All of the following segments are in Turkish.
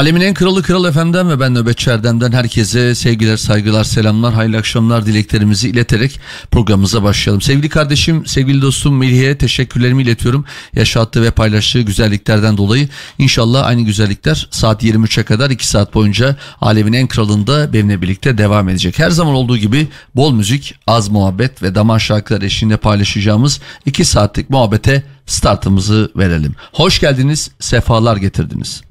Alemin en kralı Kral Efem'den ve ben Nöbetçi Erdem'den herkese sevgiler, saygılar, selamlar, hayırlı akşamlar dileklerimizi ileterek programımıza başlayalım. Sevgili kardeşim, sevgili dostum Melih'e teşekkürlerimi iletiyorum. Yaşattığı ve paylaştığı güzelliklerden dolayı. İnşallah aynı güzellikler saat 23'e kadar 2 saat boyunca Alemin en kralında benimle birlikte devam edecek. Her zaman olduğu gibi bol müzik, az muhabbet ve damar şarkılar eşliğinde paylaşacağımız 2 saatlik muhabbete startımızı verelim. Hoş geldiniz, sefalar getirdiniz.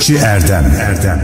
Nöbetçi Erdem. Erdem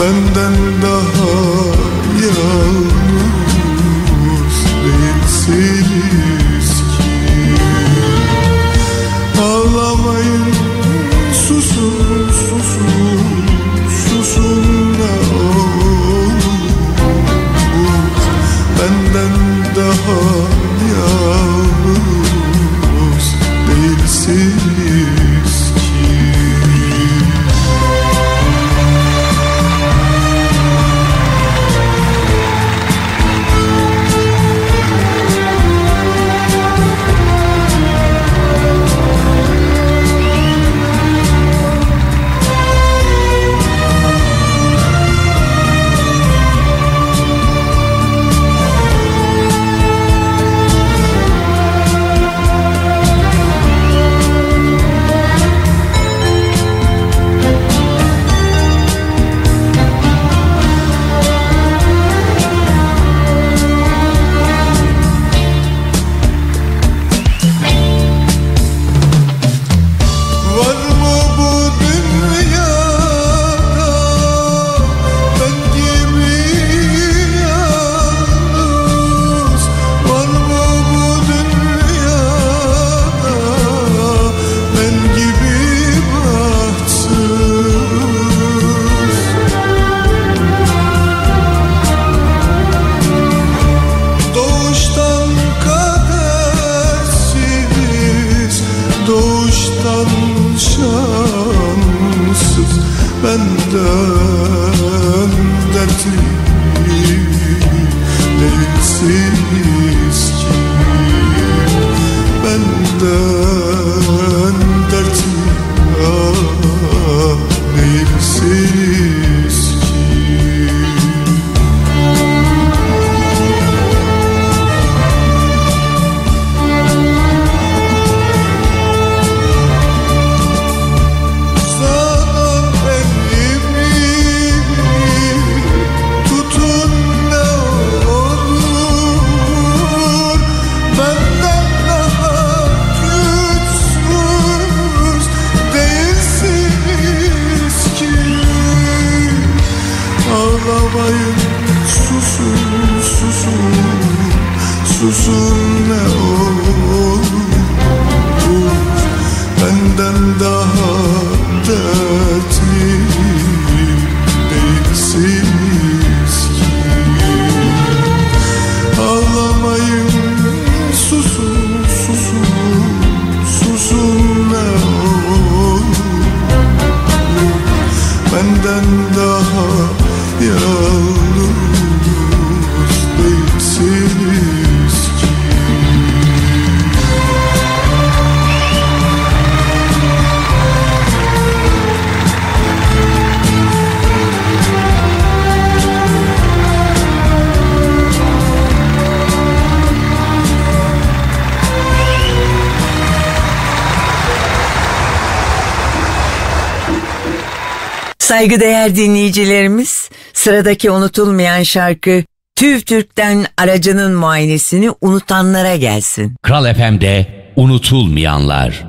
Benden daha yalnız değilsiniz Saygıdeğer dinleyicilerimiz, sıradaki unutulmayan şarkı TÜV TÜRK'ten aracının muayenesini unutanlara gelsin. Kral FM'de unutulmayanlar.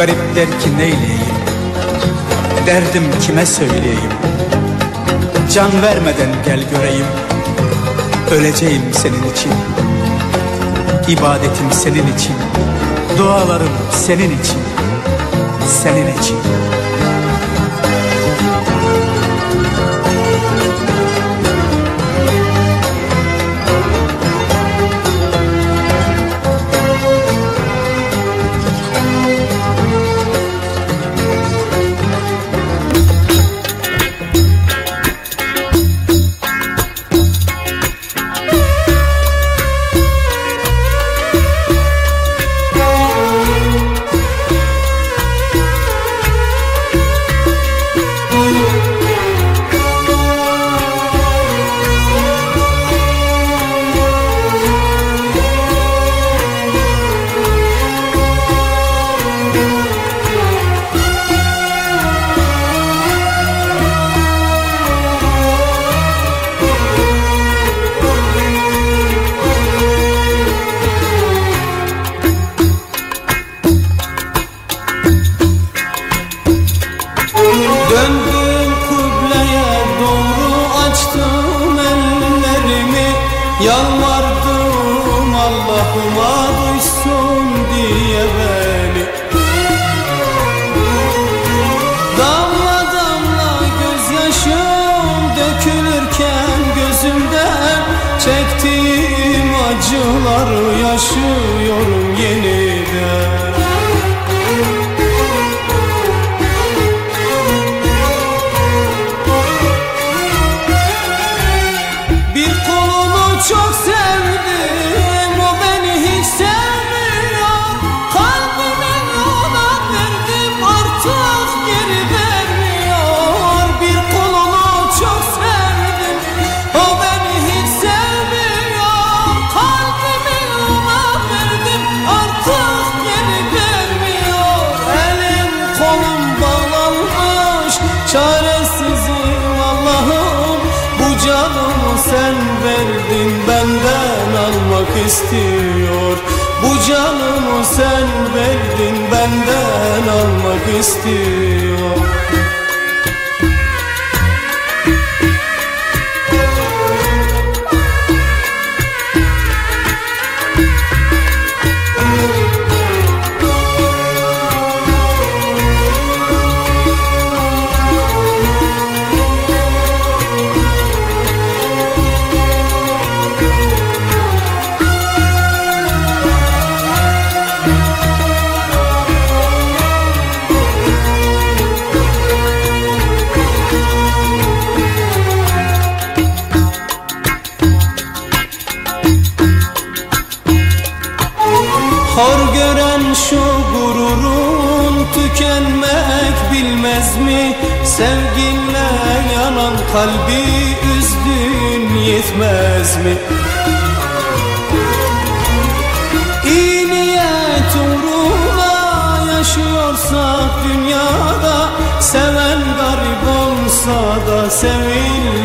garip der ki neyleyim? Derdim kime söyleyeyim? Can vermeden gel göreyim. Öleceğim senin için. İbadetim senin için. Dualarım senin için. Senin için.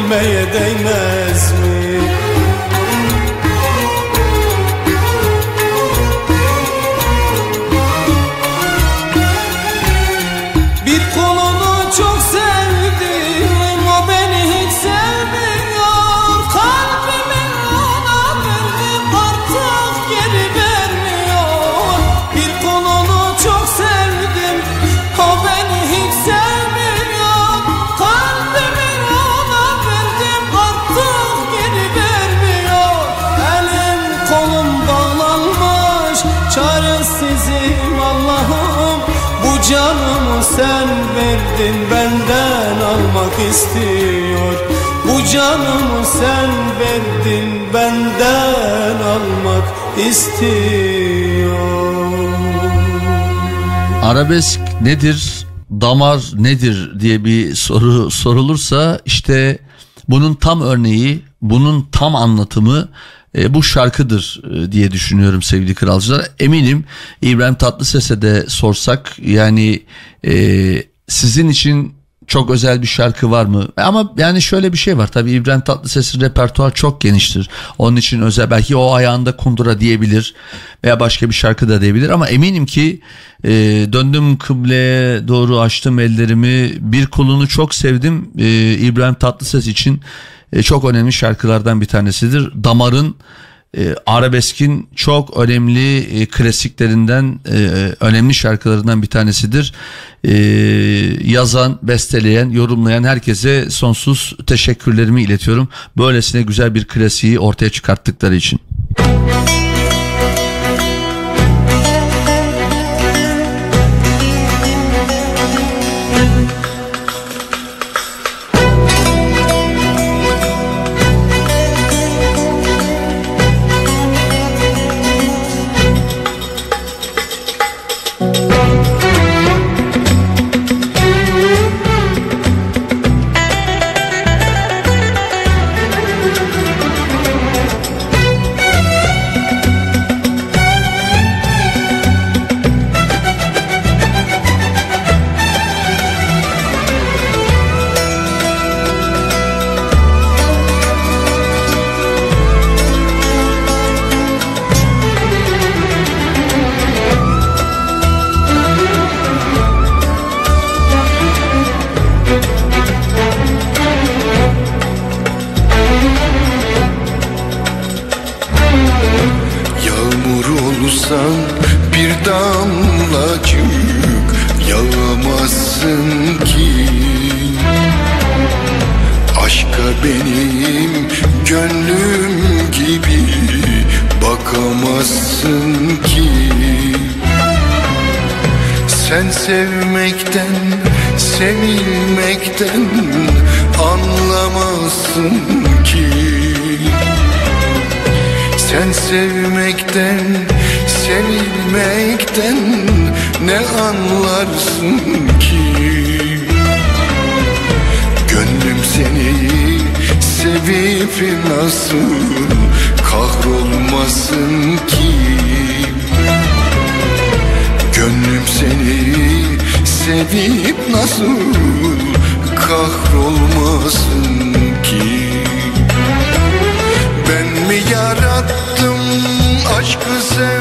Sevilmeye değmez istiyor Arabesk nedir, damar nedir diye bir soru sorulursa işte bunun tam örneği, bunun tam anlatımı e, bu şarkıdır e, diye düşünüyorum sevgili kralcılar. Eminim İbrahim Tatlıses'e de sorsak yani e, sizin için çok özel bir şarkı var mı? Ama yani şöyle bir şey var tabii İbrahim Tatlıses'in repertuar çok geniştir. Onun için özel belki o ayağında kundura diyebilir veya başka bir şarkı da diyebilir ama eminim ki e, döndüm kıbleye doğru açtım ellerimi bir kulunu çok sevdim e, İbrahim Tatlıses için e, çok önemli şarkılardan bir tanesidir. Damarın e, arabeskin çok önemli e, klasiklerinden e, önemli şarkılarından bir tanesidir. E, yazan, besteleyen, yorumlayan herkese sonsuz teşekkürlerimi iletiyorum. Böylesine güzel bir klasiği ortaya çıkarttıkları için. Yağmur aşkı sen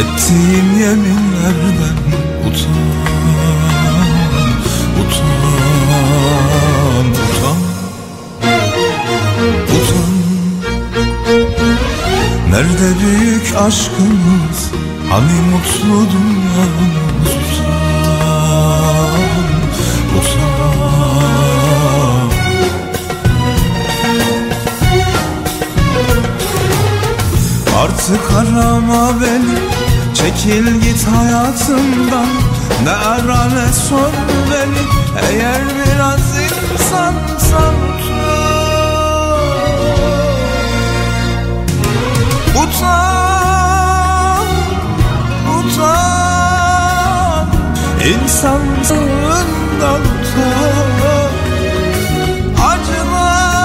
Ettiğim yeminlerden utan Utan, utan. Utan. Nerede büyük aşkımız? Hani mutlu dünyamız Çekil git hayatımdan. Ne ara ne sor beni Eğer biraz insansan Utan, utan İnsanlığından utan. Acılar,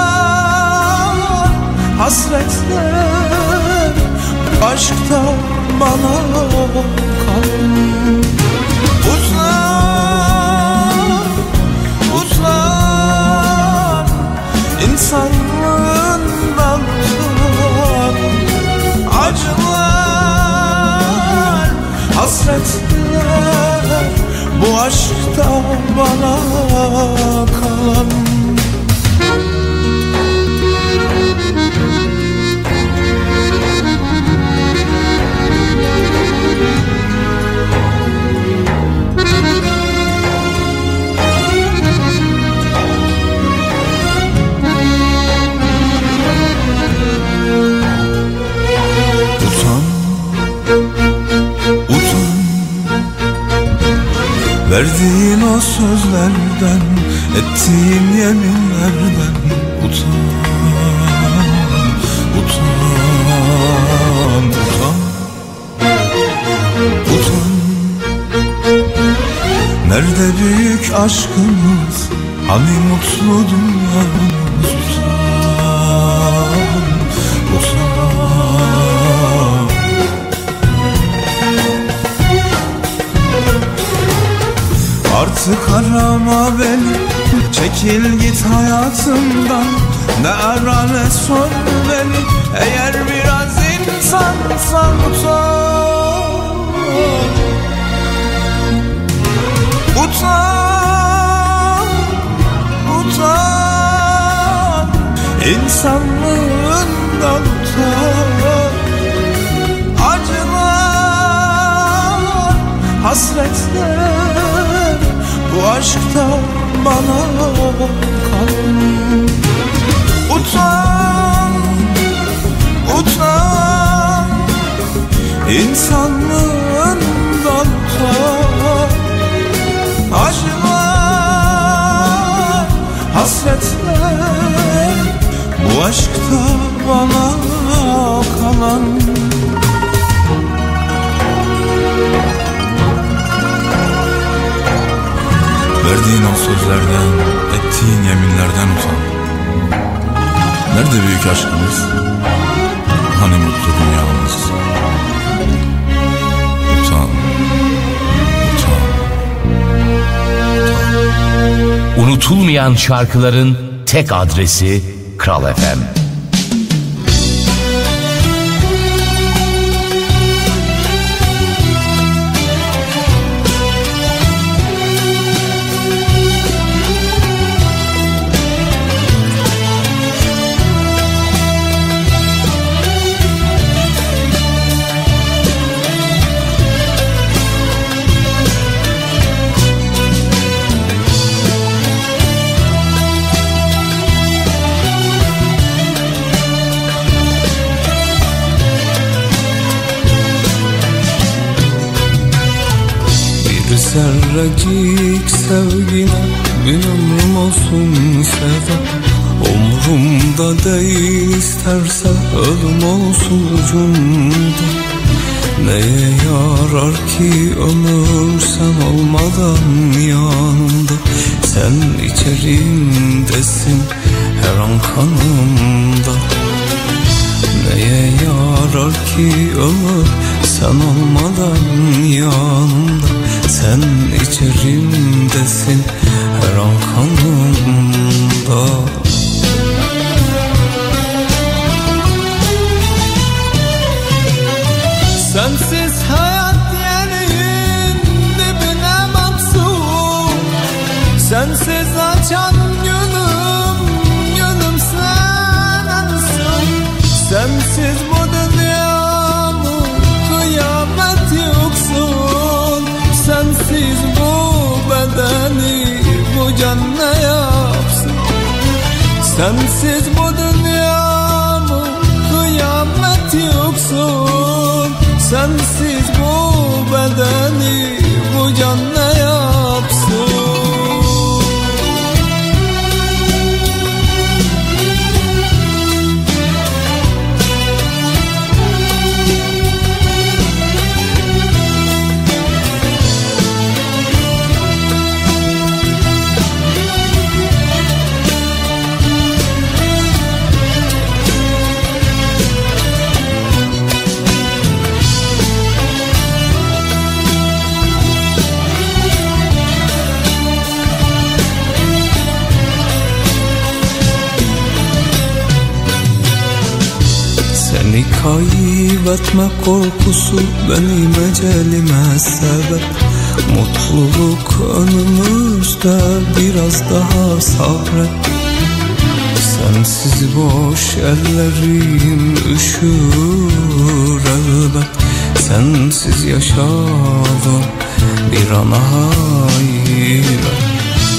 hasretler Aşktan bana kalan Uzan, uzan İnsanlığından utan Acılar, hasretler Bu aşkta bana kalan Verdiğin o sözlerden Ettiğin yeminlerden Utan, utan, utan Utan. Nerede büyük aşkımız Hani mutlu dünyamız? Utan, Artık arama beni Çekil git hayatımdan. Ne ara ne sor beni Eğer biraz insansan utan Utan Utan İnsanlığından utan. Acılar Hasretler Aşkta bana kalan Utan Utan İnsanlığından utan Acılar Hasretler Bu aşkta bana kalan Verdiğin o sözlerden, ettiğin yeminlerden utan Nerede büyük aşkımız? Hani mutlu dünyamız? Utan, utan Unutulmayan şarkıların tek adresi Kral FM. Bir zerrecik sevgine bin ömrüm olsun feda Umrumda değil isterse ölüm olsun ucunda. Neye yarar ki ömür sen olmadan yanımda? Sen içerimdesin her an kanımda. Neye yarar ki ömür sen olmadan yanımda Sen içerimdesin her an kanımda Sensiz kaybetme korkusu benim ecelime sebep. Mutluluk önümüzde biraz daha sabret. Sensiz boş ellerim üşür elbet. Sensiz yaşadım bir an hayret.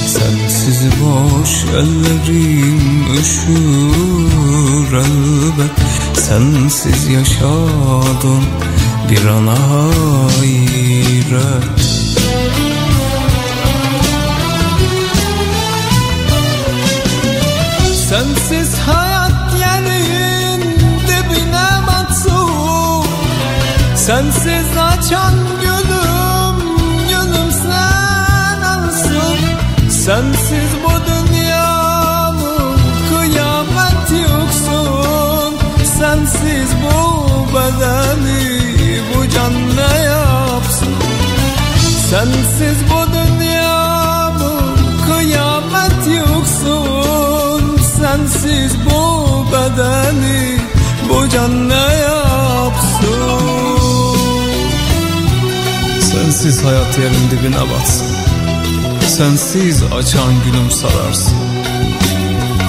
Sensiz boş ellerim üşür elbet Sensiz yaşadım bir an hayret Sensiz hayat yerin dibine batsın Sensiz açan gülüm gülüm sen alsın. Sensiz bu bedeni bu can ne yapsın. Sensiz bu dünyamın kıyamet yoksun. Sensiz bu bedeni bu can ne yapsın. Sensiz hayat yerin dibine batsın. Sensiz açan günüm sararsın.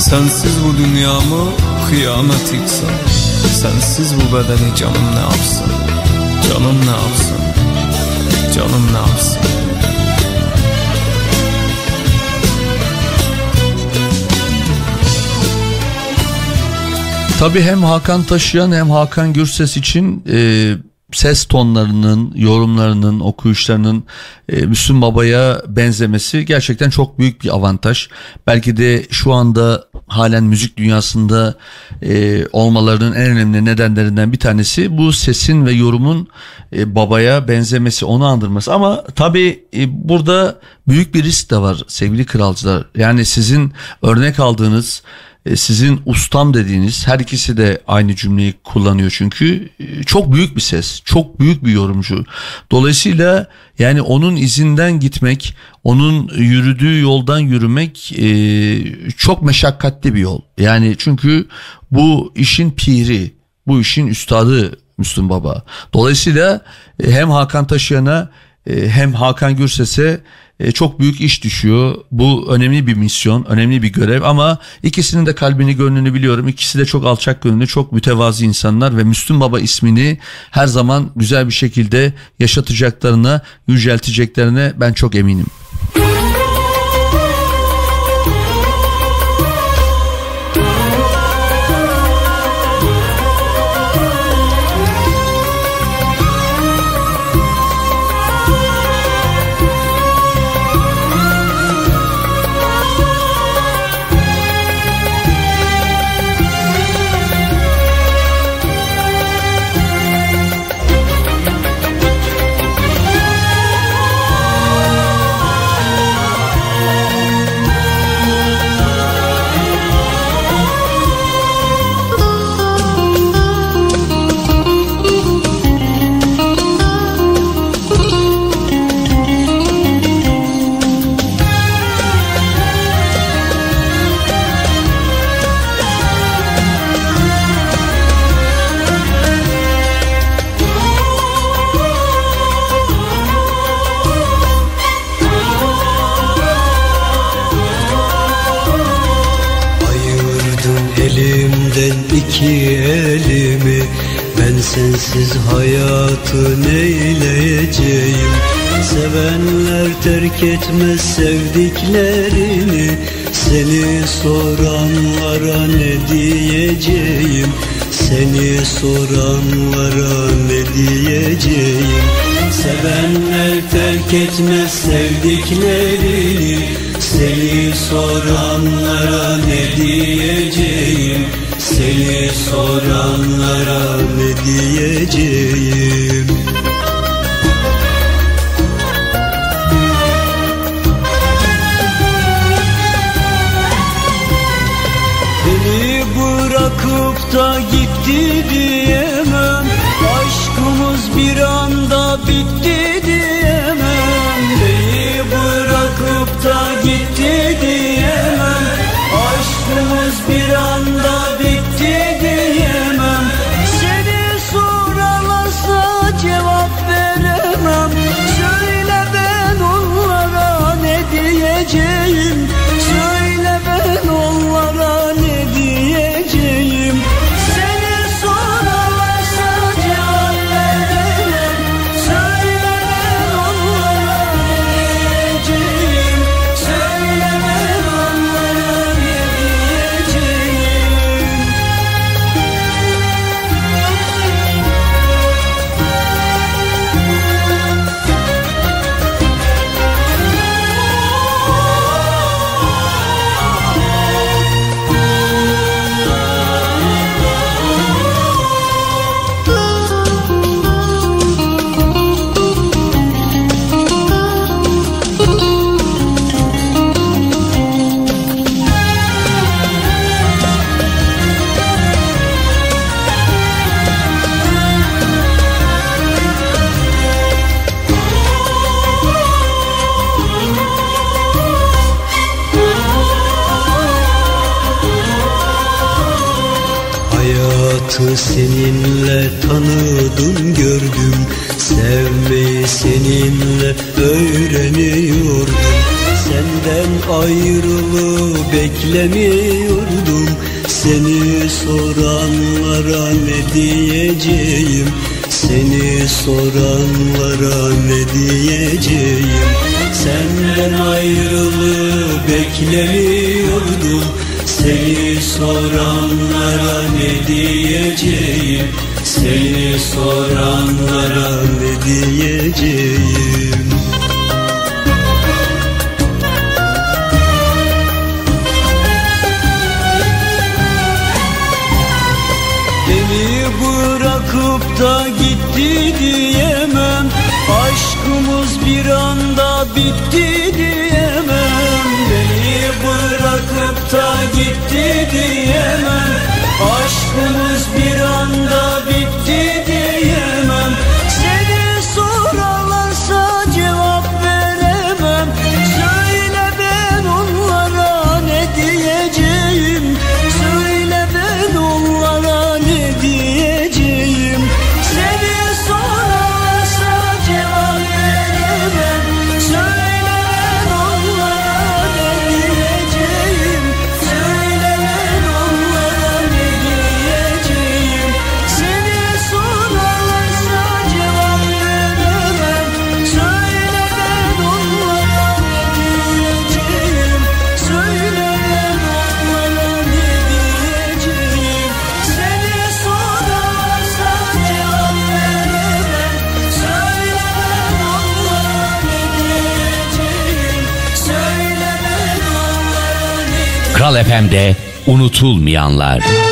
Sensiz bu dünyamı kıyamet yıksın Sensiz bu bedeni canım ne yapsın? Canım ne yapsın? Canım ne yapsın? Tabii hem Hakan Taşıyan hem Hakan Gürses için e, ses tonlarının, yorumlarının, okuyuşlarının e, Müslüm Baba'ya benzemesi gerçekten çok büyük bir avantaj. Belki de şu anda halen müzik dünyasında e, olmalarının en önemli nedenlerinden bir tanesi bu sesin ve yorumun e, babaya benzemesi, onu andırması. Ama tabii e, burada büyük bir risk de var sevgili kralcılar. Yani sizin örnek aldığınız sizin ustam dediğiniz her ikisi de aynı cümleyi kullanıyor çünkü e, çok büyük bir ses, çok büyük bir yorumcu. Dolayısıyla yani onun izinden gitmek, onun yürüdüğü yoldan yürümek e, çok meşakkatli bir yol. Yani çünkü bu işin piri, bu işin üstadı Müslüm Baba. Dolayısıyla e, hem Hakan Taşıyan'a e, hem Hakan Gürses'e e, çok büyük iş düşüyor. Bu önemli bir misyon, önemli bir görev ama ikisinin de kalbini, gönlünü biliyorum. İkisi de çok alçak gönüllü, çok mütevazi insanlar ve Müslüm Baba ismini her zaman güzel bir şekilde yaşatacaklarına, yücelteceklerine ben çok eminim. Hayatı neyleyeceğim? Sevenler terk etmez sevdiklerini. Seni soranlara ne diyeceğim? Seni soranlara ne diyeceğim? Sevenler terk etmez sevdiklerini. Seni soranlara ne diyeceğim Seni soranlara ne diyeceğim? Beni bırakıp da gitti diyemem ayrılığı beklemiyordum. Seni soranlara ne diyeceğim? Seni soranlara ne diyeceğim? Senden ayrılığı beklemiyordum. Seni soranlara ne diyeceğim? Seni soranlara ne diyeceğim? Kral FM'de unutulmayanlar.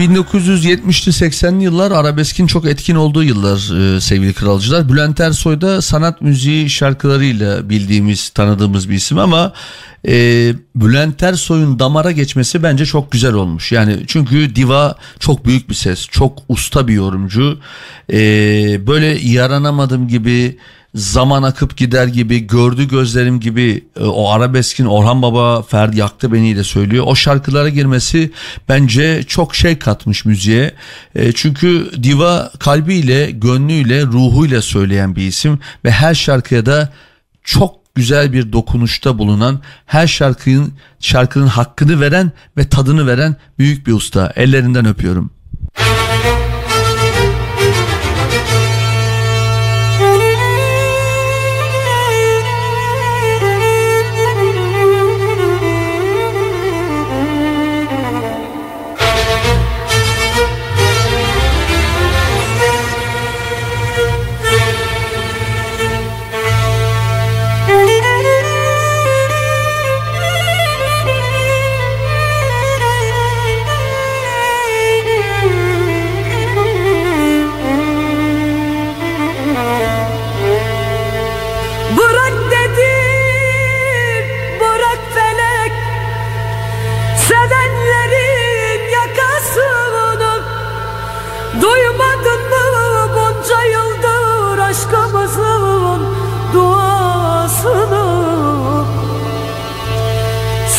1970'li 80'li yıllar arabeskin çok etkin olduğu yıllar e, sevgili kralcılar. Bülent Ersoy da sanat müziği şarkılarıyla bildiğimiz, tanıdığımız bir isim ama e, Bülent Ersoy'un damara geçmesi bence çok güzel olmuş. Yani çünkü diva çok büyük bir ses, çok usta bir yorumcu. E, böyle yaranamadım gibi zaman akıp gider gibi gördü gözlerim gibi e, o arabeskin Orhan Baba Ferdi yaktı beni de söylüyor. O şarkılara girmesi bence çok şey katmış müziğe. E, çünkü diva kalbiyle, gönlüyle, ruhuyla söyleyen bir isim ve her şarkıya da çok güzel bir dokunuşta bulunan, her şarkının şarkının hakkını veren ve tadını veren büyük bir usta. Ellerinden öpüyorum.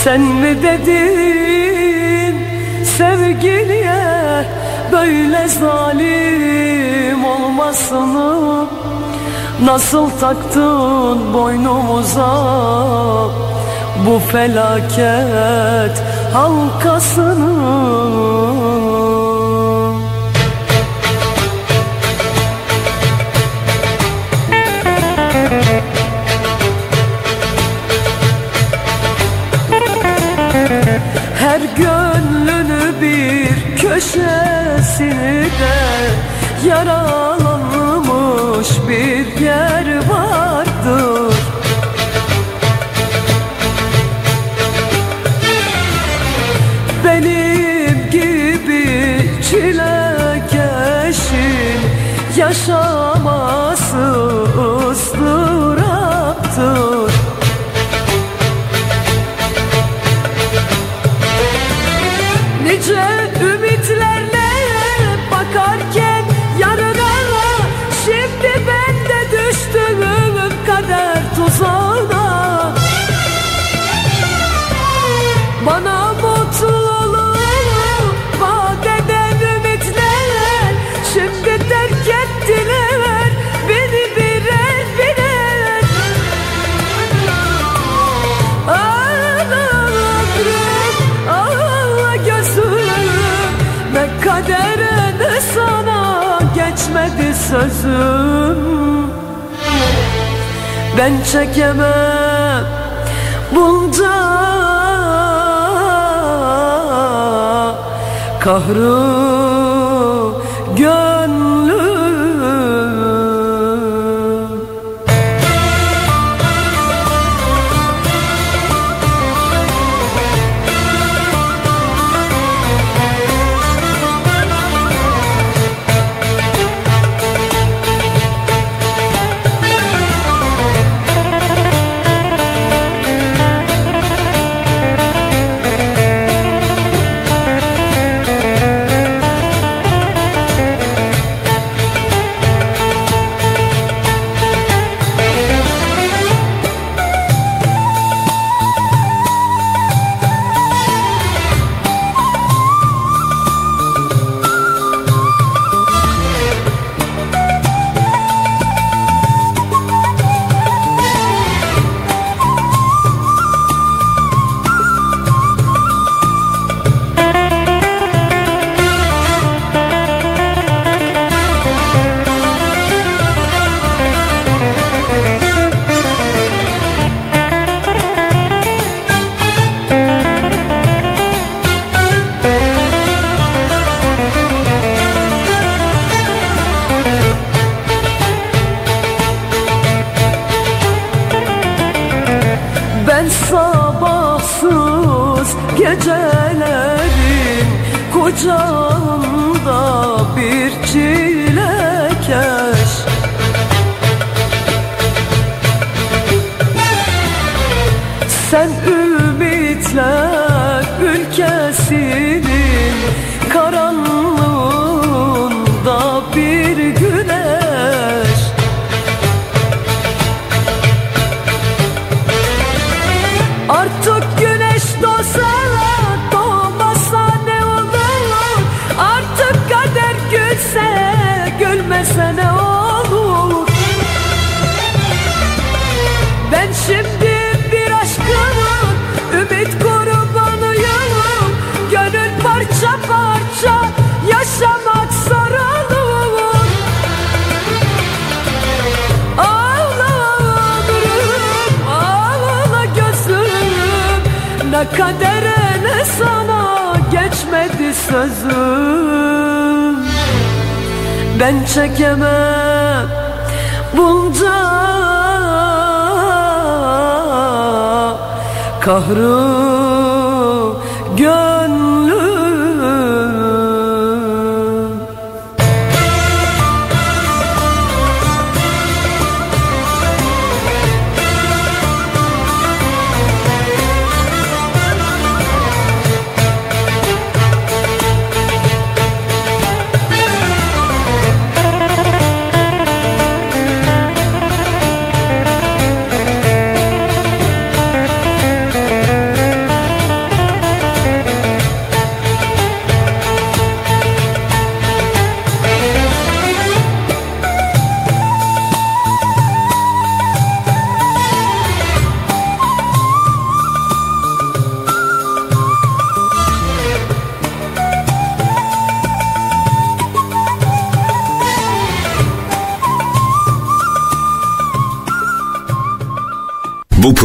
Sen mi dedin sevgiliye böyle zalim olmasını? Nasıl taktın boynumuza bu felaket halkasını gönlünü bir köşesini de yaralanmış bir yer vardır. Benim gibi çilekeşin yaşaması sözüm Ben çekemem bunca kahrı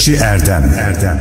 Nöbetçi Erdem Erdem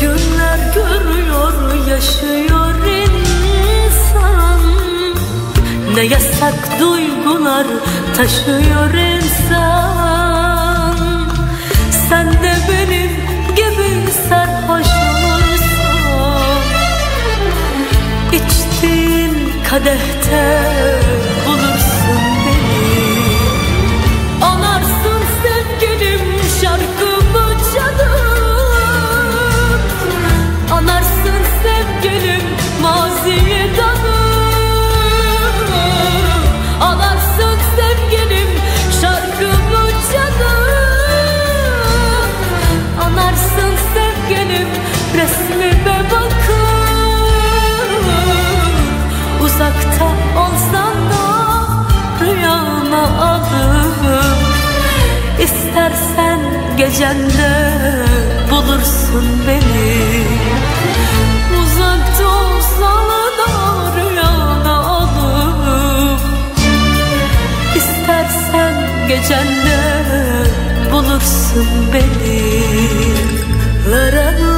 günler görüyor yaşıyor insan. Ne yasak duygular taşıyor insan. Sen de benim gibi sarhoş olursan İçtiğin kadehte gecende bulursun beni. Uzakta olsan da rüyana alıp İstersen gecende bulursun beni. Lara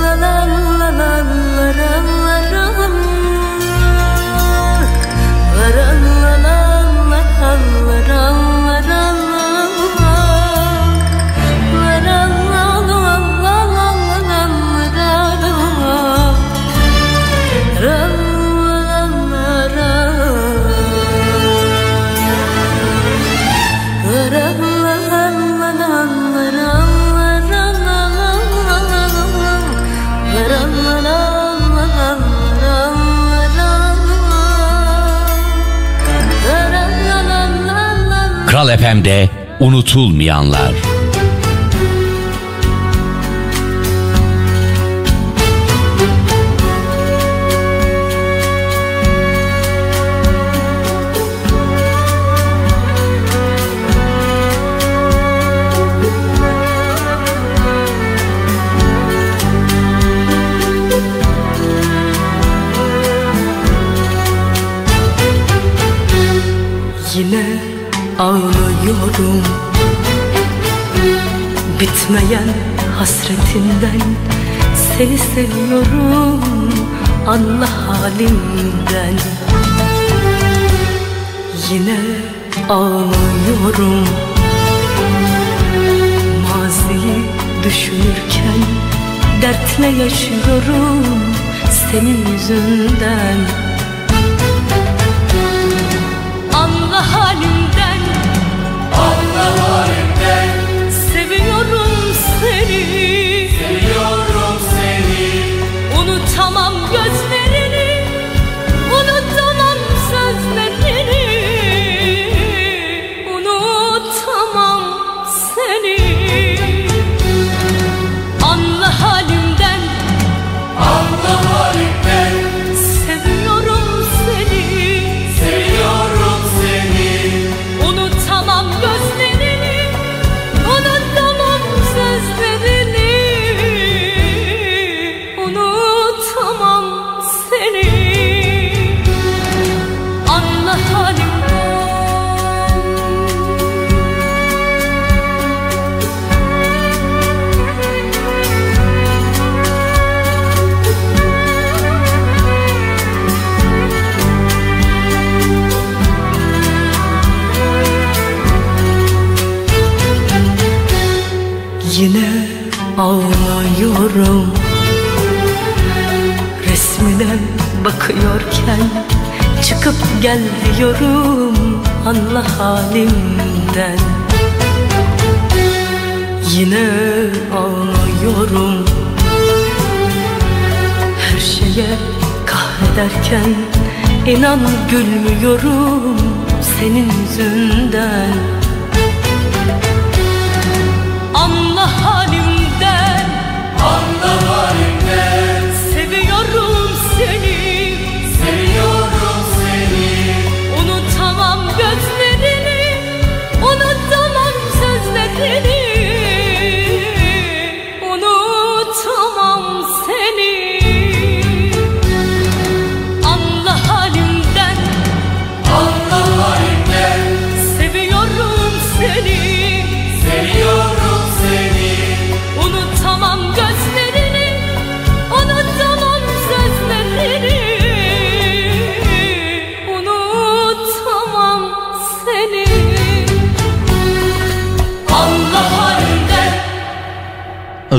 Kral FM'de unutulmayanlar. bitmeyen hasretinden Seni seviyorum anla halimden. Yine ağlıyorum. Maziyi düşünürken Dertle yaşıyorum senin yüzünden. Anla halimden. Anla halimden gel diyorum Anla halimden. Yine ağlıyorum. Her şeye kahrederken inan gülmüyorum Senin yüzünden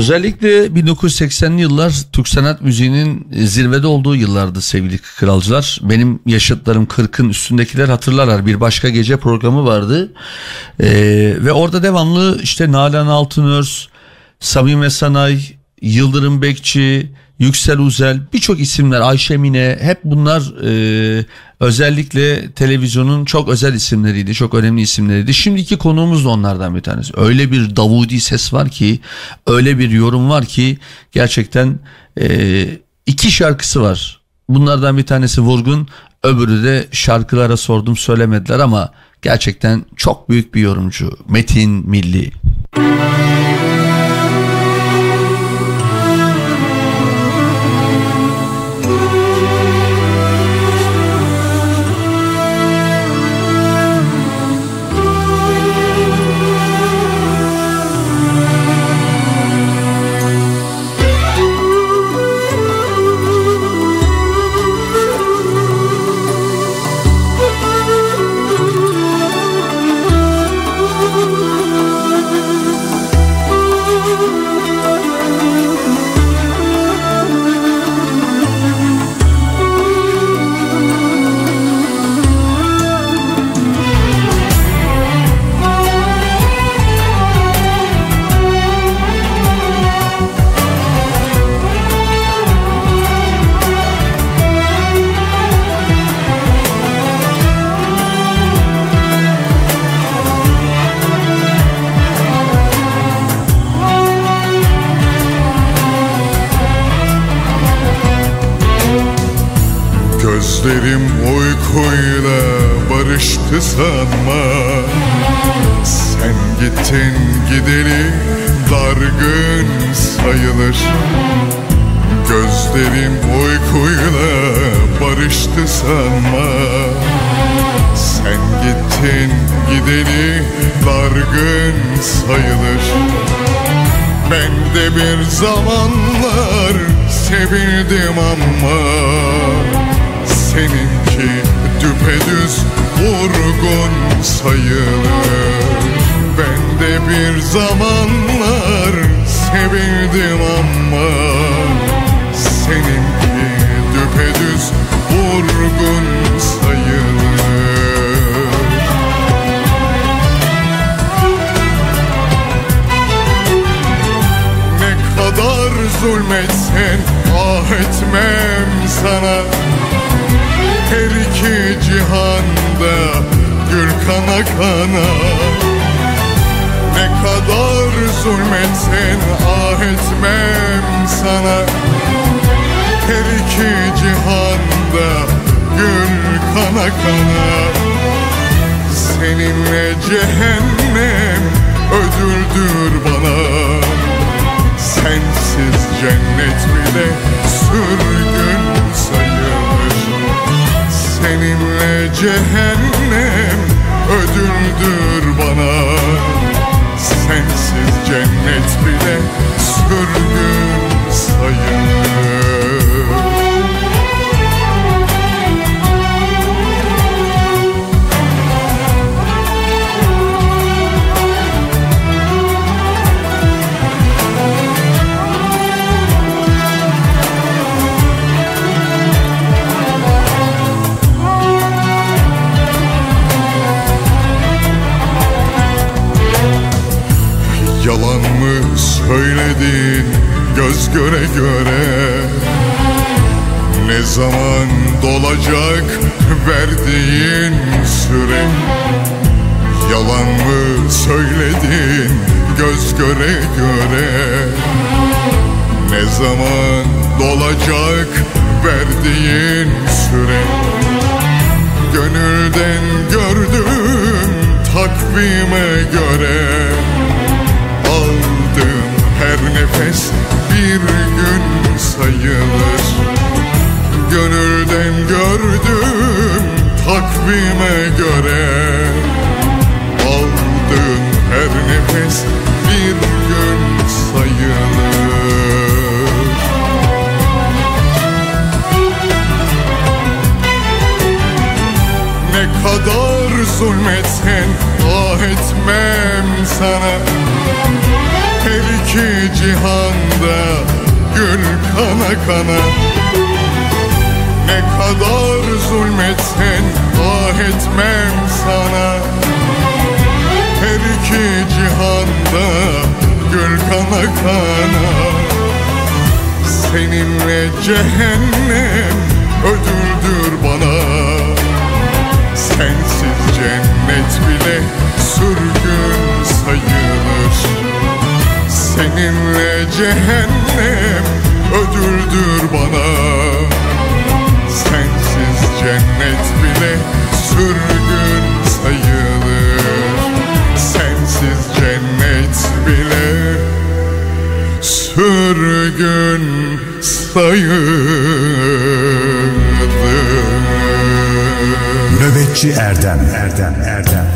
Özellikle 1980'li yıllar Türk sanat müziğinin zirvede olduğu yıllardı sevgili kralcılar. Benim yaşıtlarım 40'ın üstündekiler hatırlarlar. Bir başka gece programı vardı. Ee, ve orada devamlı işte Nalan Altınörs, Samime Sanay, Yıldırım Bekçi, Yüksel Uzel birçok isimler Ayşe Mine hep bunlar e, özellikle televizyonun çok özel isimleriydi. Çok önemli isimleriydi. Şimdiki konuğumuz da onlardan bir tanesi. Öyle bir Davudi ses var ki öyle bir yorum var ki gerçekten e, iki şarkısı var. Bunlardan bir tanesi Vurgun öbürü de şarkılara sordum söylemediler ama gerçekten çok büyük bir yorumcu. Metin Milli. Sanma Sen gittin gideli dargın sayılır. Ben de bir zamanlar sevildim ama Seninki düpedüz vurgun sayılır. Ben de bir zamanlar sevildim ama Seninki düpedüz vurgun sayılır Ne kadar zulmetsen ah etmem sana. Her iki cihanda gül kana kana. Ne kadar zulmetsen ah etmem sana. Her iki cihanda gül kana kana. Seninle cehennem ödüldür bana. Sensiz cennet bile sürgün sayılır. Cehennem ödüldür bana. Sensiz cennet bile sürgün sayılır Yalan mı söyledin göz göre göre? Ne zaman dolacak verdiğin süre? Yalan mı söyledin göz göre göre? Ne zaman dolacak verdiğin süre? Gönülden gördüm takvime göre Aldığım her nefes bir gün sayılır. Gönülden gördüm takvime göre Aldığım her nefes bir gün sayılır. Ne kadar zulmetsen ah etmem sana Her iki cihanda gül kana kana. Ne kadar zulmetsen ah etmem sana. Her iki cihanda gül kana kana. Seninle cehennem ödüldür bana. Sensiz cennet bile sürgün sayılır Seninle cehennem ödüldür bana. Sensiz cennet bile sürgün sayılır. Sensiz cennet bile sürgün sayılır. Nöbetçi Erdem. Erdem Erdem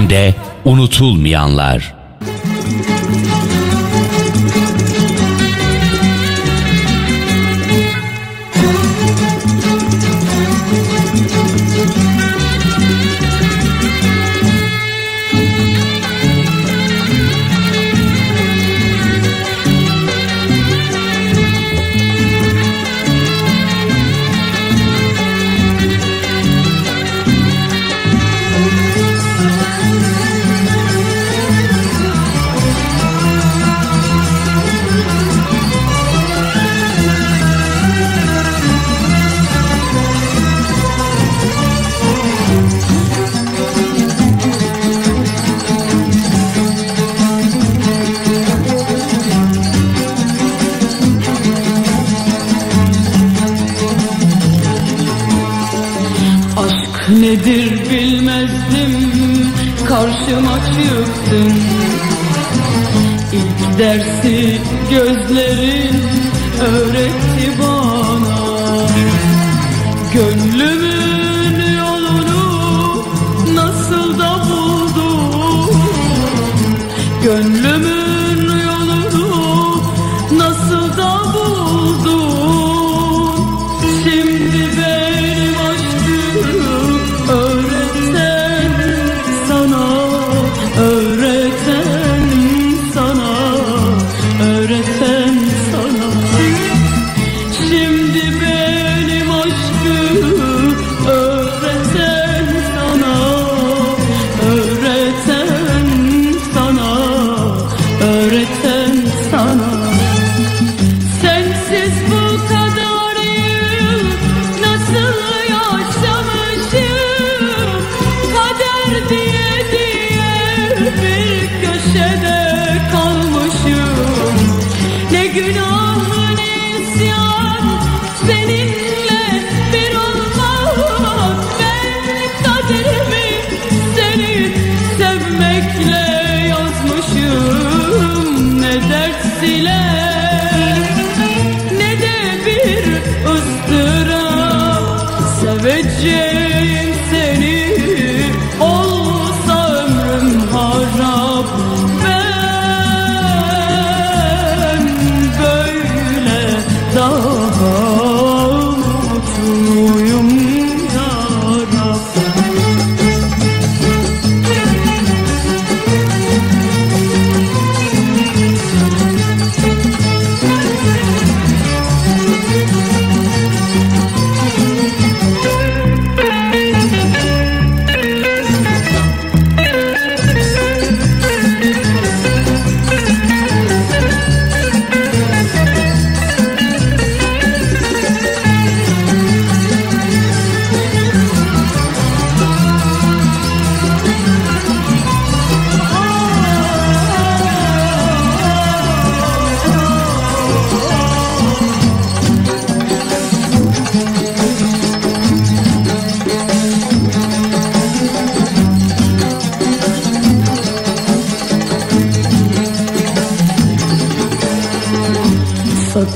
hem de unutulmayanlar.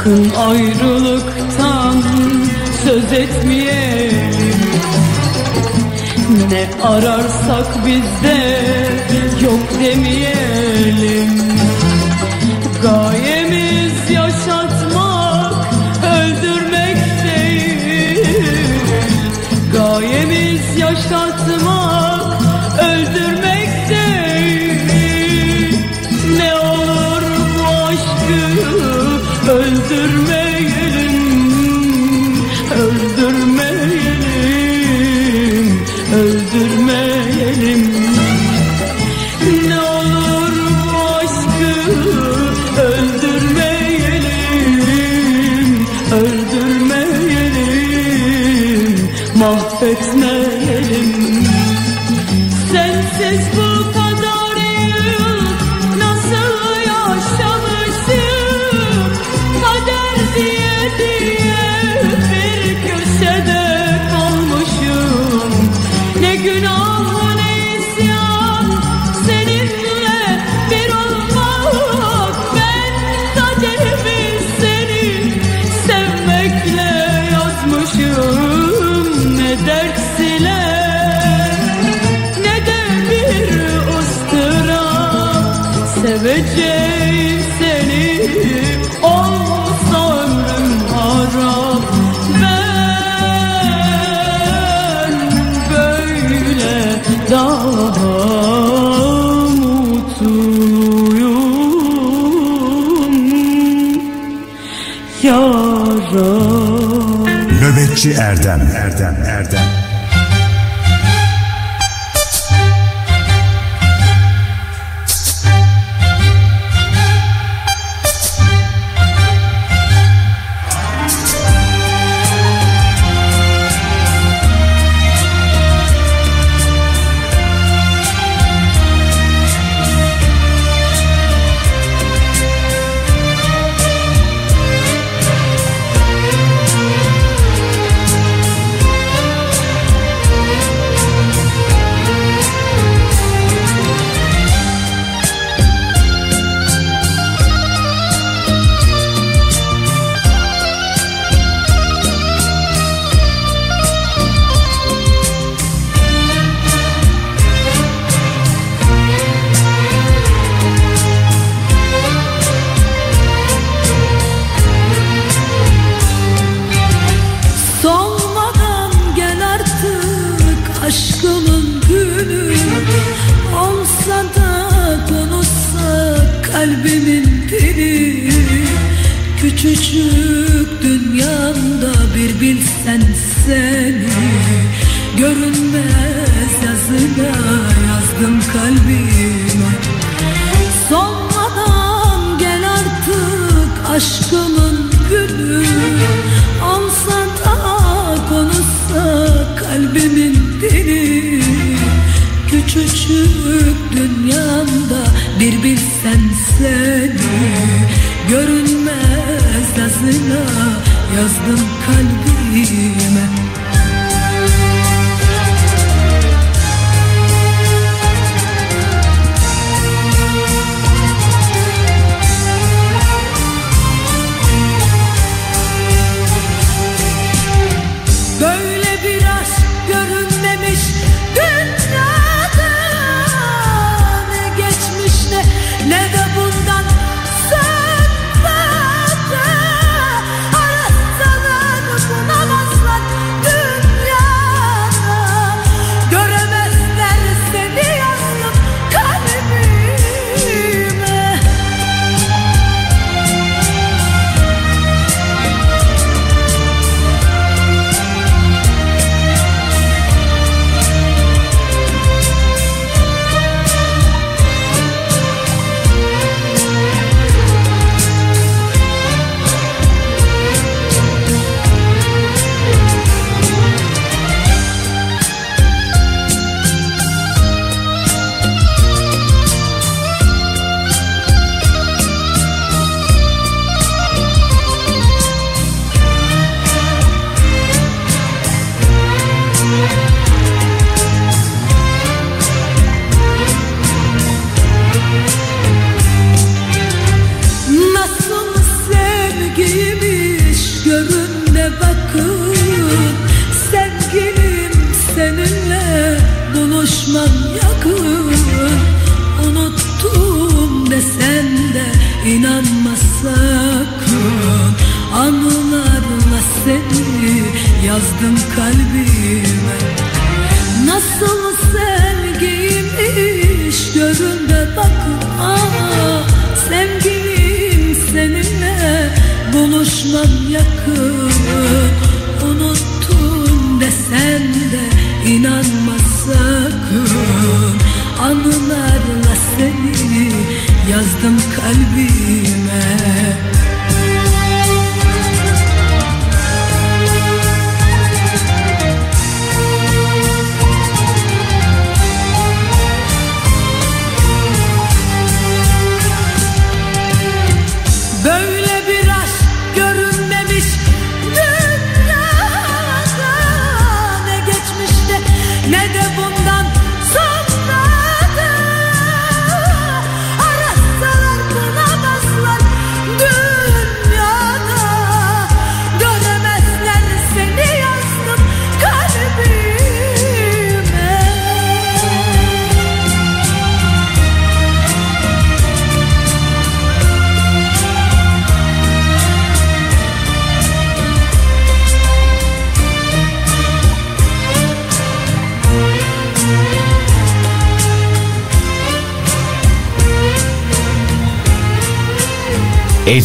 Sakın ayrılıktan söz etmeyelim. Ne ararsak bizde yok demeyelim. Gayet Nöbetçi Erdem Erdem yazdım kalbime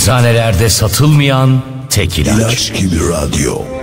Eczanelerde satılmayan tek ilaç. İlaç gibi radyo.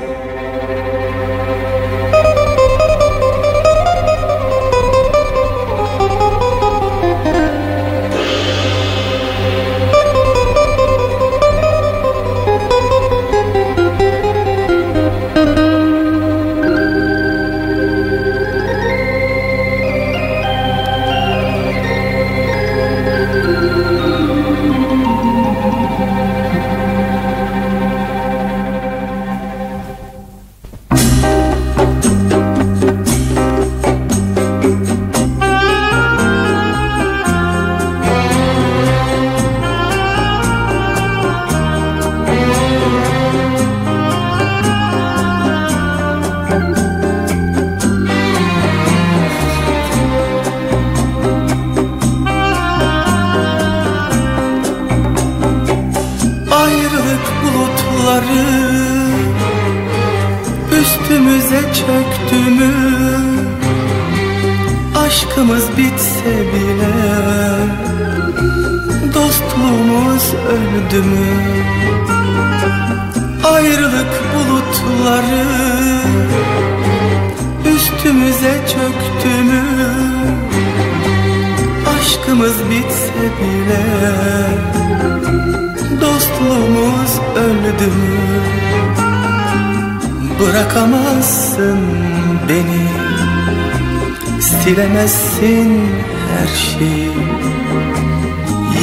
Silemezsin her şeyi.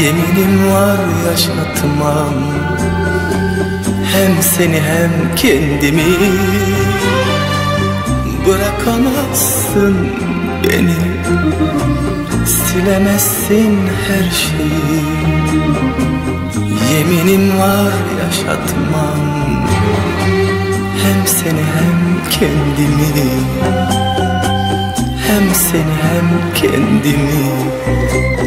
Yeminim var yaşatmam Hem seni hem kendimi. Bırakamazsın beni. Silemezsin her şeyi. Yeminim var yaşatmam Hem seni hem kendimi Hem seni hem kendimi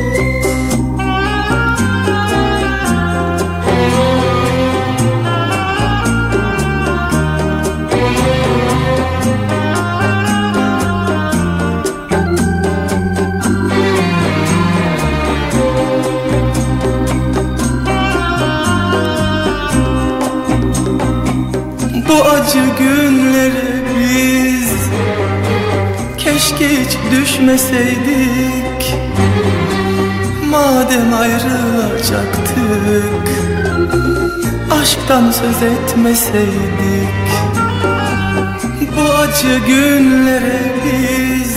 hiç düşmeseydik Madem ayrılacaktık Aşktan söz etmeseydik Bu acı günlere biz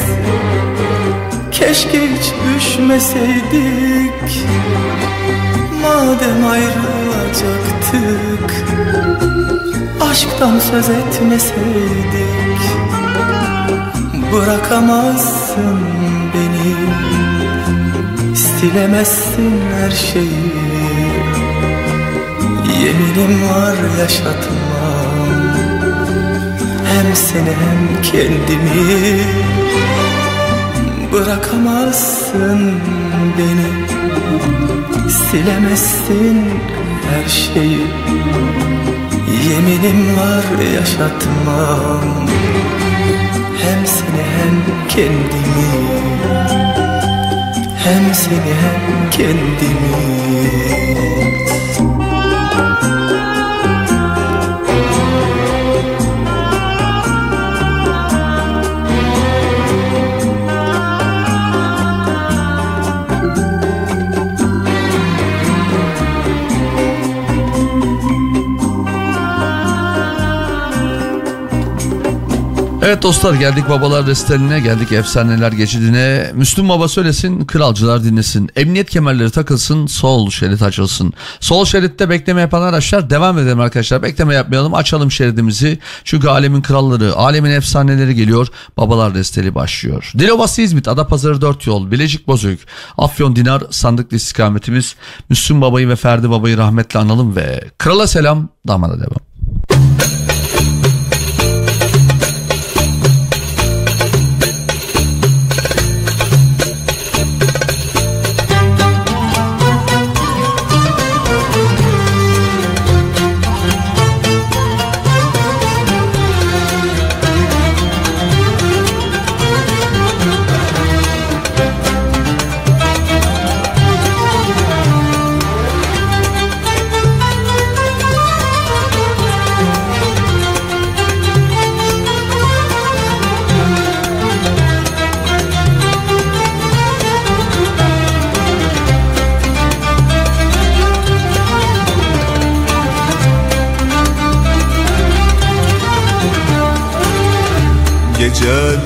Keşke hiç düşmeseydik Madem ayrılacaktık Aşktan söz etmeseydik Bırakamazsın beni. Silemezsin her şeyi. Yeminim var yaşatmam. Hem seni hem kendimi. Bırakamazsın beni. Silemezsin her şeyi. Yeminim var yaşatmam Hem seni hem kendimi. Hem seni hem kendimi Evet dostlar geldik babalar desteğine geldik efsaneler geçidine. Müslüm Baba söylesin kralcılar dinlesin. Emniyet kemerleri takılsın sol şerit açılsın. Sol şeritte bekleme yapan araçlar devam edelim arkadaşlar. Bekleme yapmayalım açalım şeridimizi. Çünkü alemin kralları alemin efsaneleri geliyor. Babalar desteği başlıyor. Dilovası İzmit Adapazarı 4 yol Bilecik Bozüyük Afyon Dinar sandıklı istikametimiz. Müslüm Baba'yı ve Ferdi Baba'yı rahmetle analım ve krala selam damara devam.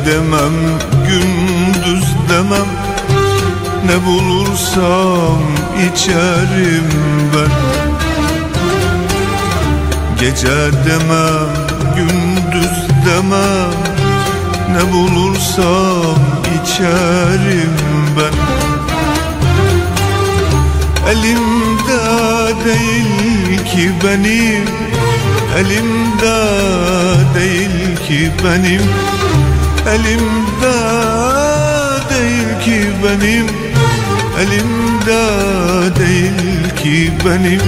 Demem gündüz demem. Ne bulursam içerim ben. Gece demem gündüz demem. Ne bulursam içerim ben. Elimde değil ki benim. Elimde değil ki benim Elimde değil ki benim. Elimde değil ki benim.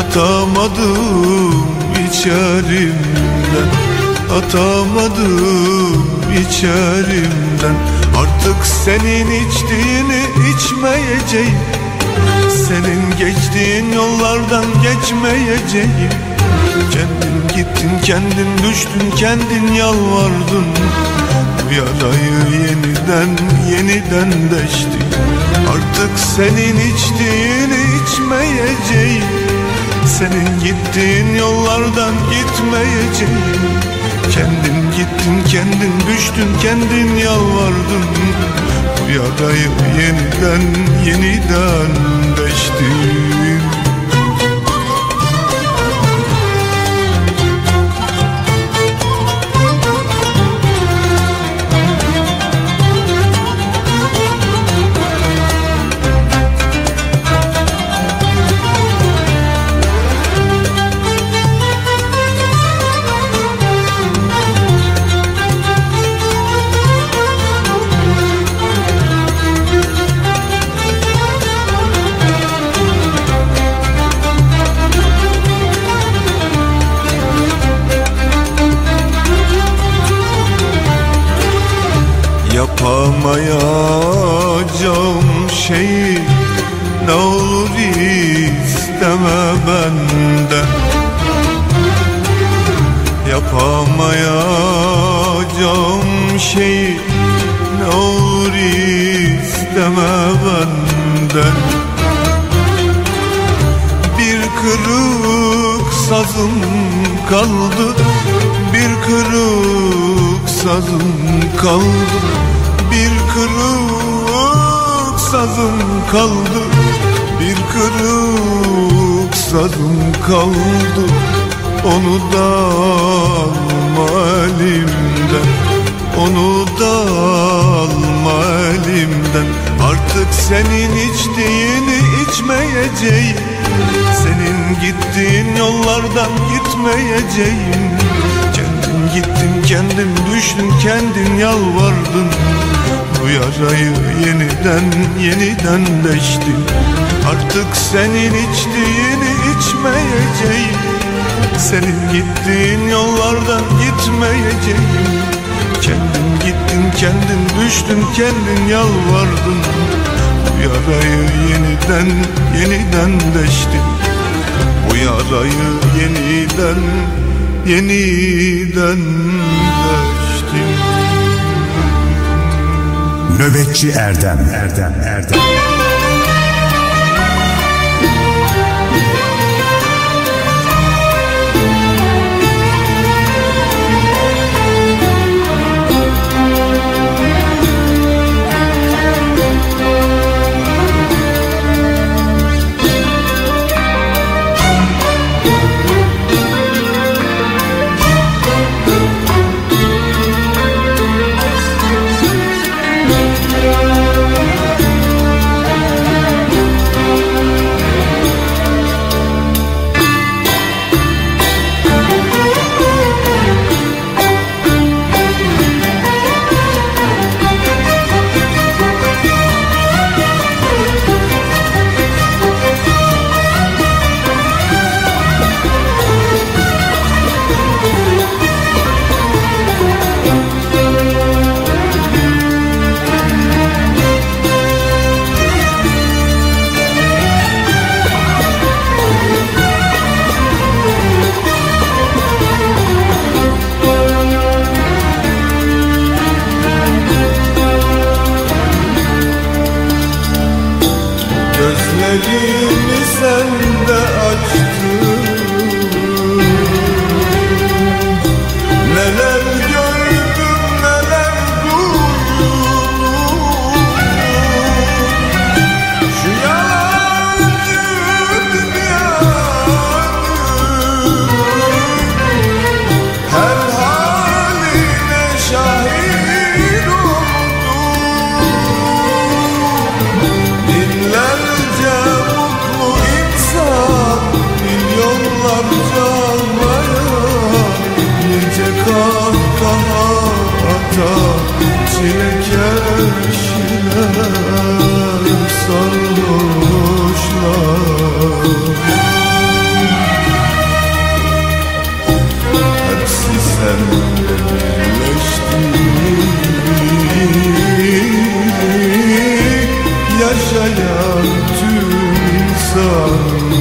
Atamadım içerimden. Atamadım içerimden. Artık senin içtiğini içmeyeceğim. Senin geçtiğin yollardan geçmeyeceğim Kendin gittin kendin düştün kendin yalvardın. Bu yarayı yeniden yeniden deştin Artık senin içtiğini içmeyeceğim. Senin gittiğin yollardan gitmeyeceğim. Kendin gittin kendin düştün kendin yalvardın. Bu yarayı yeniden yeniden deştin gitmeyeceğim Kendin gittin kendin düştün kendin yalvardın Bu yarayı yeniden yeniden deştin Artık senin içtiğini içmeyeceğim. Senin gittiğin yollardan gitmeyeceğim. Kendin gittin kendin düştün kendin yalvardın Bu yarayı yeniden yeniden deştin Bu yarayı yeniden yeniden deştin Nöbetçi Erdem. Erdem Erdem You. yaşayan tüm insan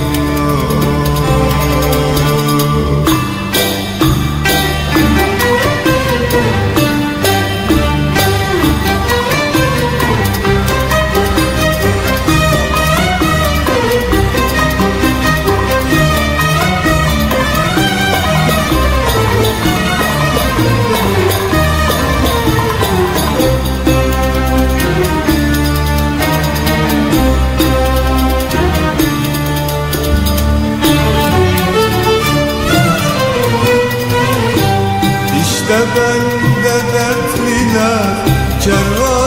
İşte ben de dertliler kervan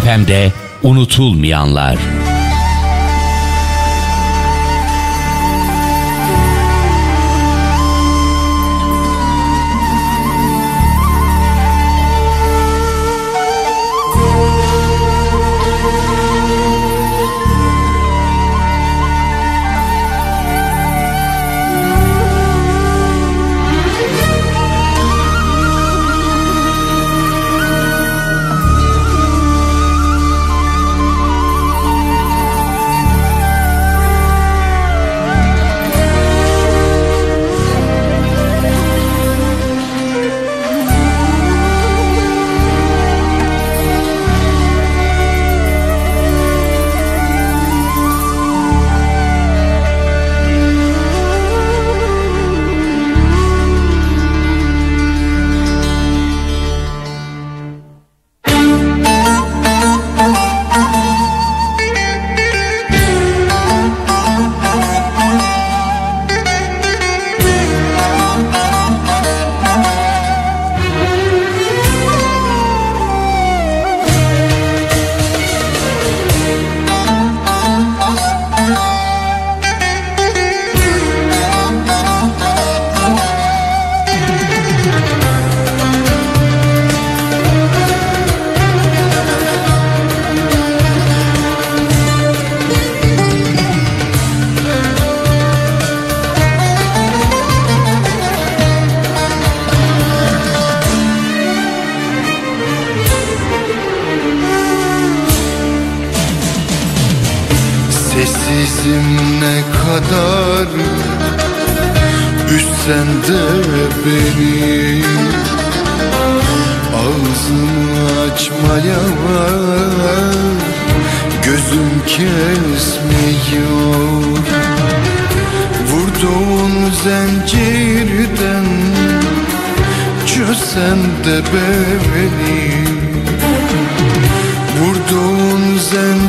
FM'de unutulmayanlar.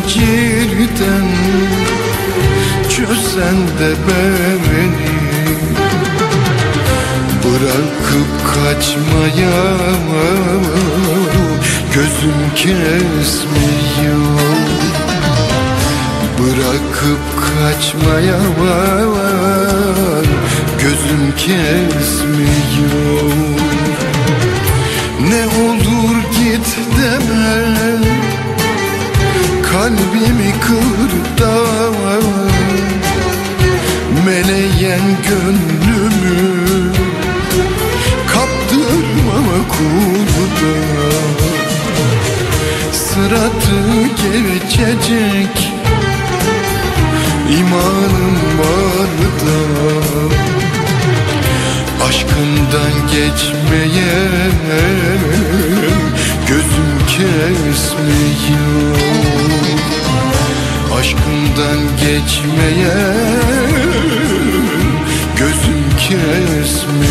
zincirden Çözsen de beni. Bırakıp kaçmaya Gözüm kesmiyor? Bırakıp kaçmaya Gözüm kesmiyor? Ne olur git deme kalbimi kırıp da Meleyen gönlümü kaptırmama kurda Sıratı geçecek imanım var da Aşkından geçmeye gözüm kesmiyor. Aşkından geçmeye gözüm kesmiyor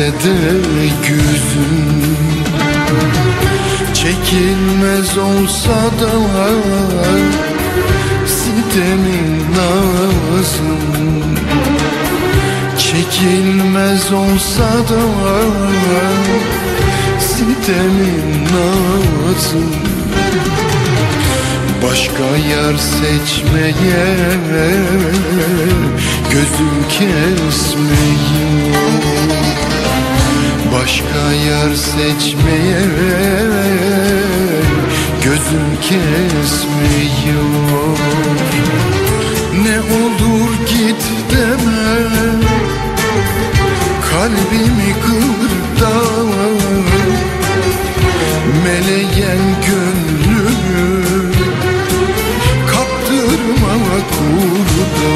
Gelse de güzüm Çekilmez olsa da Sitemin nazım Çekilmez olsa da Sitemin nazım Başka yar seçmeye Gözüm kesmiyor Başka yar seçmeye Gözüm kesmiyor. Ne olur git deme Kalbimi kır da Meleyen gönlümü Kaptırma kurda.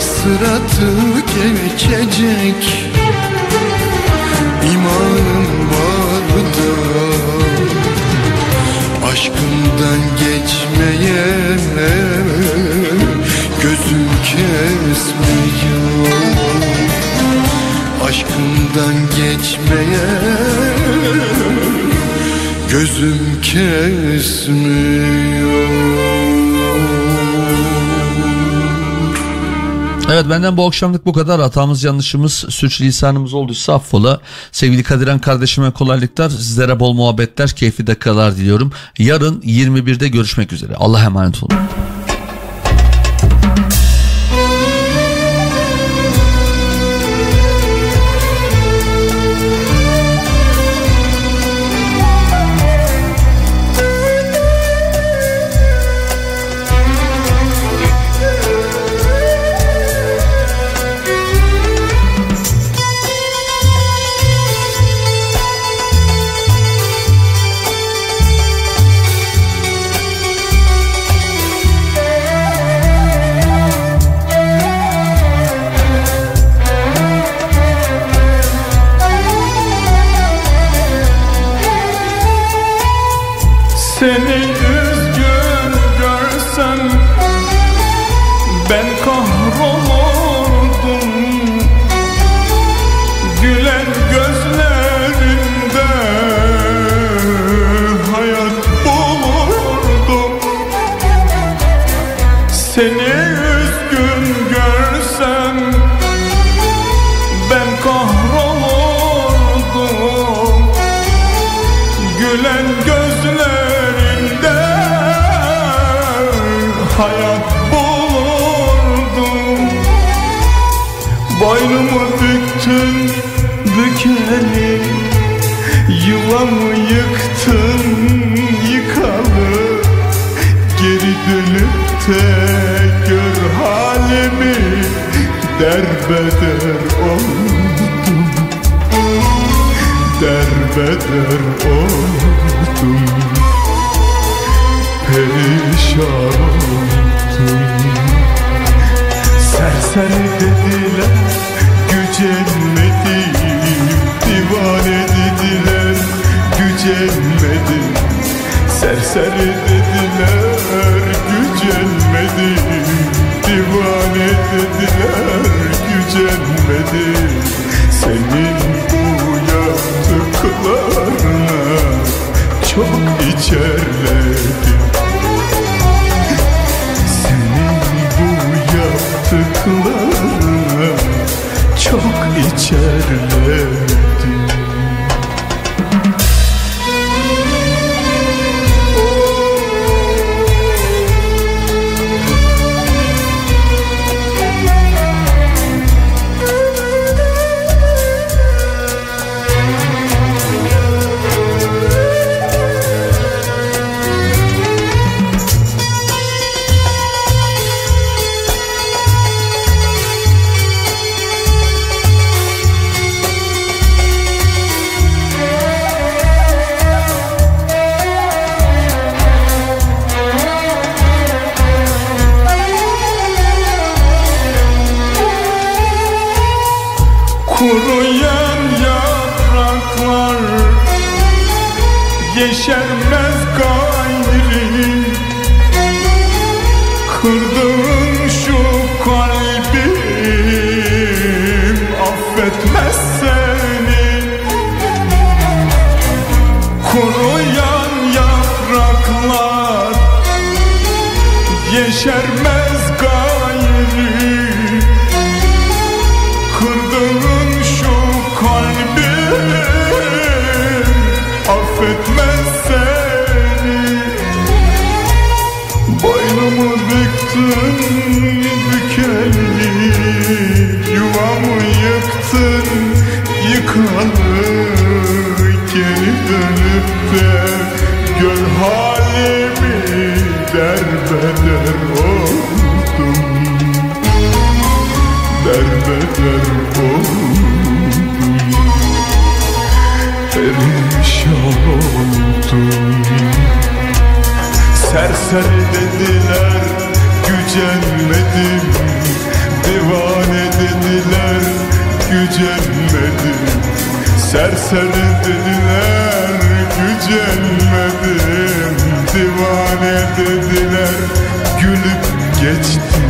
Sıratı geçecek Aşkımdan geçmeye Gözüm kesmiyor. Aşkımdan geçmeye Gözüm kesmiyor Evet benden bu akşamlık bu kadar. Hatamız yanlışımız suçlisanımız olduysa affola. Sevgili Kadiren kardeşime kolaylıklar. Sizlere bol muhabbetler, keyifli dakikalar diliyorum. Yarın 21'de görüşmek üzere. Allah'a emanet olun. Serseri dediler gücenmedim. Divane dediler gülüp geçtim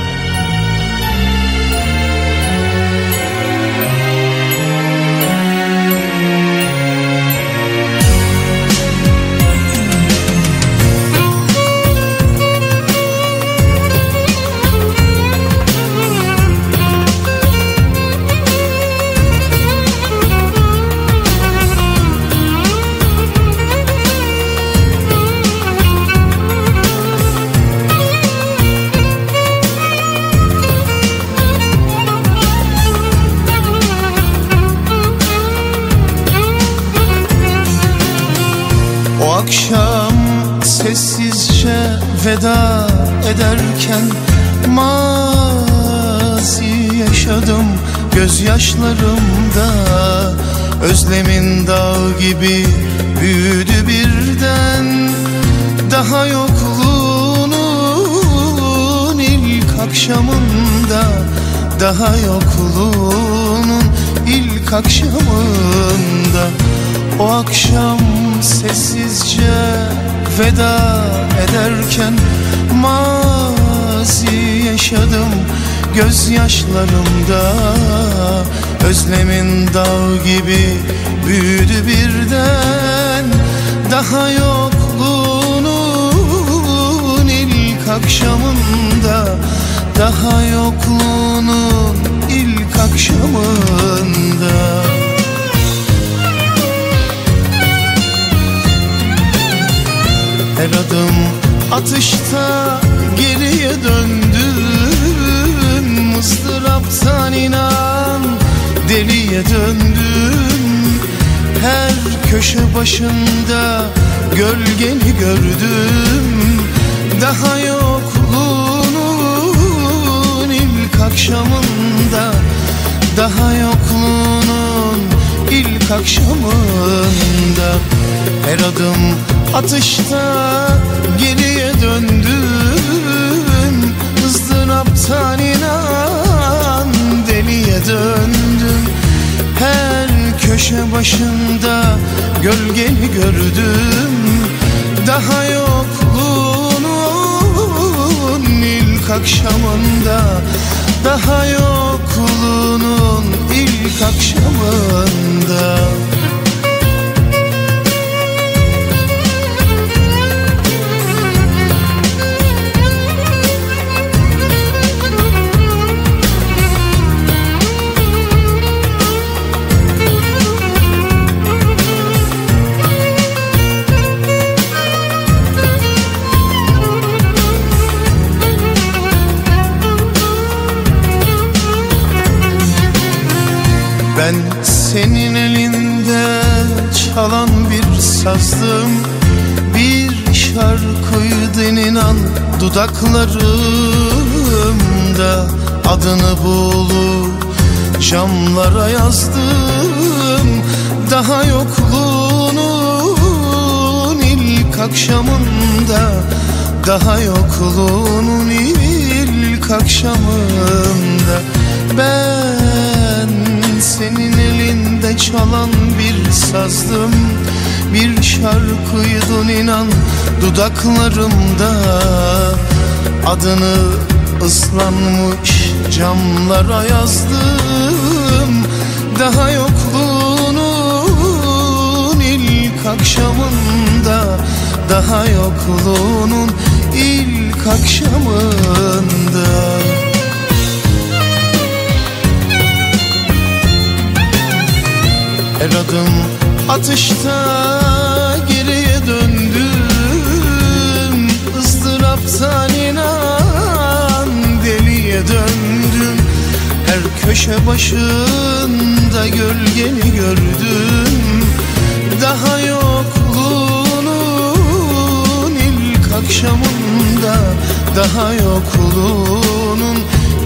gibi büyüdü birden. Daha yokluğunun ilk akşamında Daha yokluğunun ilk akşamında. O akşam sessizce veda ederken Mazi yaşadım gözyaşlarımda. Özlemin dağ gibi büyüdü birden. Daha yokluğunun ilk akşamında. Daha yokluğunun ilk akşamında. Her adım atışta geriye döndüm ıstıraptan inan deliye döndüm Her köşe başında gölgeni gördüm. Daha yokluğunun ilk akşamında Daha yokluğunun ilk akşamında Her adım atışta geriye döndüm. Izdıraptan inan deliye döndüm köşe başında gölgeni gördüm. Daha yokluğunun ilk akşamında. Daha yokluğunun ilk akşamında dudaklarımda Adını bulup camlara yazdım. Daha yokluğunun ilk akşamında Daha yokluğunun ilk akşamında Ben senin elinde çalan bir sazdım Bir şarkıydın inan dudaklarımda. Adını ıslanmış camlara yazdım. Daha yokluğunun ilk akşamında. Daha yokluğunun ilk akşamında. Her adım atışta geriye döndüm ızdıraptan inan deliye döndüm. Her köşe başında gölgeni gördüm. Daha yokluğunun ilk akşamında Daha yokluğunun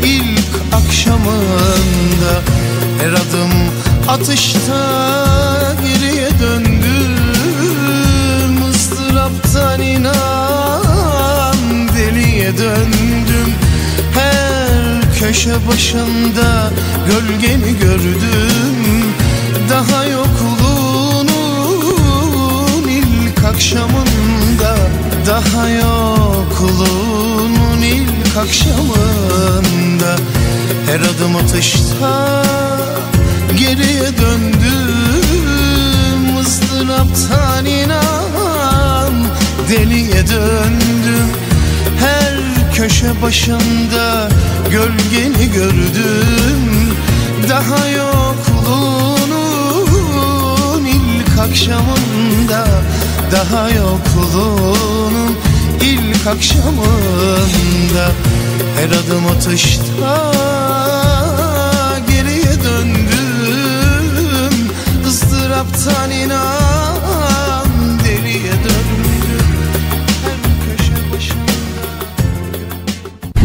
ilk akşamında. Her adım atışta döndüm ızdıraptan inan deliye döndüm. Her köşe başında gölgeni gördüm. Daha yokluğunun ilk akşamında Daha yokluğunun ilk akşamında Her adım atışta geriye döndüm ızdıraptan inan deliye döndüm. Her köşe başında gölgeni gördüm. Daha yokluğunun ilk akşamında Daha yokluğunun ilk akşamında Her adım atışta ızdıraptan inan deliye döndüm köşe başında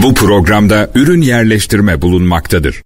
Bu programda ürün yerleştirme bulunmaktadır.